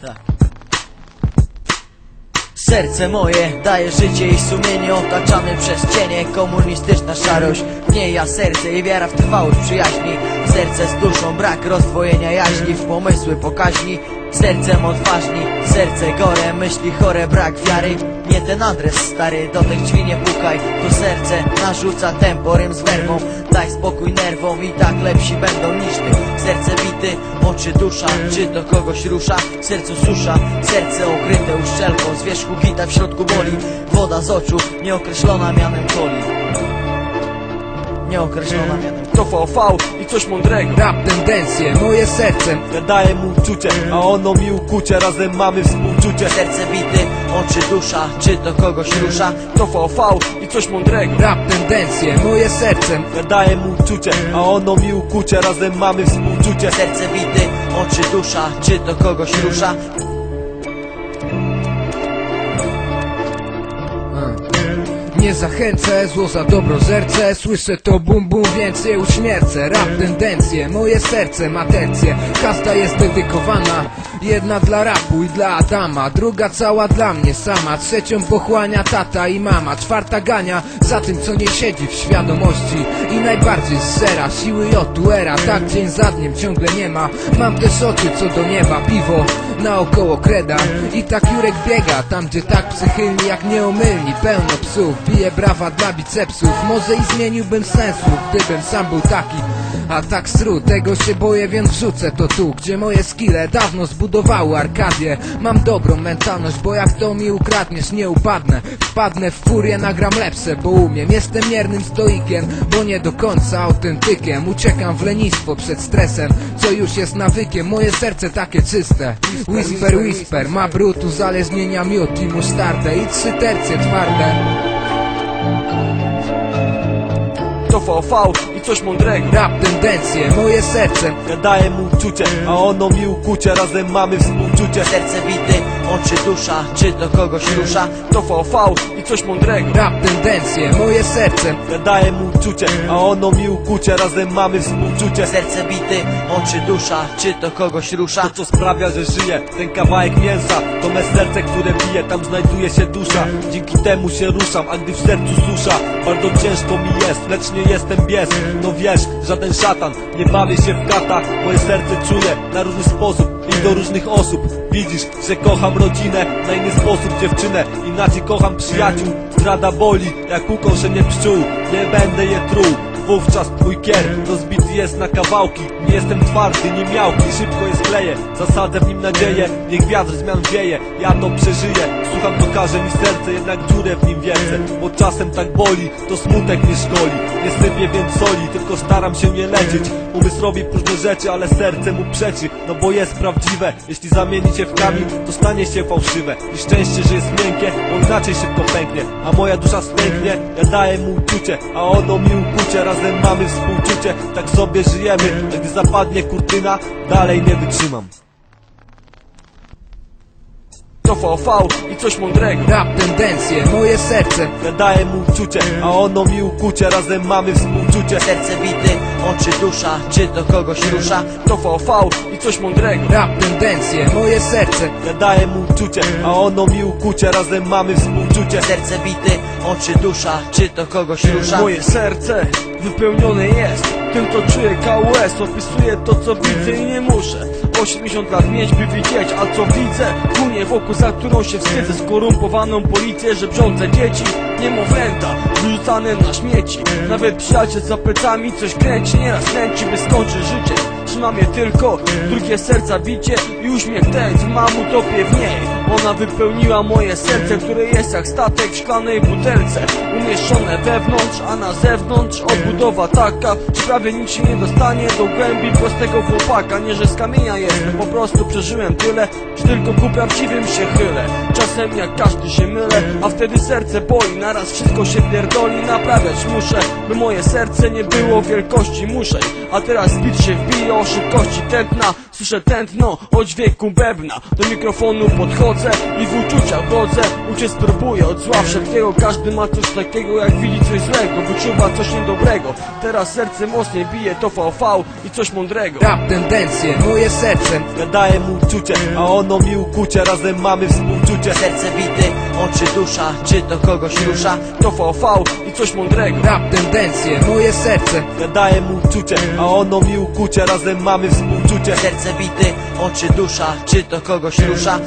Tak. Serce moje daje życie i sumienie otaczamy przez cienie Komunistyczna szarość. Nie ja serce i wiara w trwałość przyjaźni. Serce z duszą brak rozdwojenia jaźni W pomysły pokaźni. Sercem odważni, serce gore Myśli chore, brak wiary. Nie ten adres stary, do tych drzwi nie pukaj. To serce narzuca tempo rym z werwą Daj spokój nerwom i tak lepsi będą niż ty. Serce bity, oczy dusza. Czy to kogoś rusza? W sercu susza. Serce okryte uszczelką. Z wierzchu gita w środku boli. Woda z oczu, nieokreślona mianem coli. Nieokreślona mianem To VV i coś mądrego. Rap tendencje, moje serce Ja daję mu uczucie, a ono mi ukucie. Razem mamy współczucie Serce bity, oczy dusza Czy to kogoś rusza? To VV i coś mądrego. Rap tendencje, moje serce. Ja daję mu uczucie, a ono mi ukucie. Razem mamy współczucie. Serce bity, oczy dusza Czy to kogoś rusza? Nie zachęcę, zło za dobro zerce Słyszę to bum bum, więcej uśmiercę. Rap tendencje, moje serce ma tercję Każda jest dedykowana Jedna dla rapu i dla Adama Druga cała dla mnie sama Trzecią pochłania tata i mama Czwarta gania za tym, co nie siedzi w świadomości I najbardziej z sera, siły jotu era Tak dzień za dniem ciągle nie ma. Mam też oczy co do nieba, piwo naokoło kreda I tak Jurek biega, tam gdzie tak przychylni jak nieomylni Pełno psów, bije brawa dla bicepsów. Może i zmieniłbym sensu, gdybym sam był taki a tak sru, tego się boję, więc wrzucę to tu Gdzie moje skille dawno zbudowały Arkadię. Mam dobrą mentalność, bo jak to mi ukradniesz nie upadnę. Wpadnę w furię, nagram lepsze, bo umiem. Jestem miernym stoikiem, bo nie do końca autentykiem. Uciekam w lenistwo przed stresem, co już jest nawykiem. Moje serce takie czyste. Whisper, whisper, ma brud uzależnienia miód i musztardę. I trzy tercje twarde. To VV coś mądrego. Rap tendencje, moje serce. Ja daję mu uczucie, a ono mi ukucie. Razem mamy współczucie. Serce bity, oczy dusza Czy to kogoś rusza? To VV i coś mądrego. Rap tendencje, moje serce. Ja daję mu uczucie, a ono mi ukucie Razem mamy współczucie. Serce bity, oczy dusza Czy to kogoś rusza? To co sprawia, że żyję. Ten kawałek mięsa To me serce, które bije. Tam znajduje się dusza. Dzięki temu się ruszam A gdy w sercu susza Bardzo ciężko mi jest. Lecz nie jestem bies. No wiesz, żaden szatan Nie bawię się w kata. Moje serce czuje Na różny sposób I do różnych osób. Widzisz, że kocham rodzinę Na inny sposób dziewczynę. Inaczej kocham przyjaciół Zdrada boli Jak ukoszenie pszczół. Nie będę je truł Wówczas twój kier rozbity jest na kawałki. Nie jestem twardy, nie miałki, szybko je skleję. Zasadzę w nim nadzieję, niech wiatr zmian wieje. Ja to przeżyję, słucham to każe mi serce Jednak dziurę w nim wiercę, bo czasem tak boli To smutek mnie szkoli, nie sypię więc soli Tylko staram się nie lecieć. Umysłowi próżne rzeczy, ale serce mu przeczy. No bo jest prawdziwe, jeśli zamienicie w kamień To stanie się fałszywe. I szczęście, że jest miękkie, bo inaczej szybko pęknie. A moja dusza stęknie, ja daję mu uczucie A ono mi ukucie, razem mamy współczucie. Tak sobie żyjemy, gdy zapadnie kurtyna Dalej nie wytrzymam To VV i coś mądrego. Rap tendencje, moje serce. Ja daję mu uczucie, a ono mi ukucie. Razem mamy współczucie. Serce bity, oczy dusza Czy to kogoś rusza? To VV i coś mądrego. Rap tendencje, moje serce. Ja daję mu uczucie, a ono mi ukucie. Razem mamy współczucie. Serce bity, oczy dusza Czy to kogoś rusza? Moje serce wypełnione jest Tym co czuję KUS Opisuję to co widzę i nie muszę 80 lat mieć by widzieć, a co widzę Płynie wokół za którą się wstydzę Skorumpowaną policję, żebrzące dzieci Niemowlęta, wyrzucane na śmieci. Nawet przyjaciel za plecami coś kręci Nieraz kręci by skończyć życie. Trzyma mnie tylko drugie serca bicie I uśmiech ten, mam utopię w niej Ona wypełniła moje serce, które jest jak statek w szklanej butelce. Umieszczone wewnątrz, a na zewnątrz Obudowa taka, że prawie nic się nie dostanie Do głębi prostego chłopaka. Nie, że z kamienia jestem, po prostu przeżyłem tyle Że tylko ku prawdziwym się chylę. Czasem jak każdy się mylę, a wtedy serce boli. Naraz wszystko się pierdoli, naprawiać muszę By moje serce nie było wielkości muszej. A teraz bit się wbije o szybkości tętna Słyszę tętno od dźwięku bębna. Do mikrofonu podchodzę i w uczucia godzę Uciec próbuję od zła wszelkiego. Każdy ma coś takiego jak widzi coś złego. Wyczuwa coś niedobrego. Teraz serce mocniej bije to VV i coś mądrego. Rap tendencje, moje serce Ja daję mu uczucie, a ono mi ukucie. Razem mamy współczucie. Serce bity, oczy dusza, czy to kogoś rusza? To VV i coś mądrego. Rap tendencje, moje serce Ja daję mu uczucie, a ono mi ukucie. Razem mamy współczucie. Serce bity, oczy dusza, czy to kogoś rusza?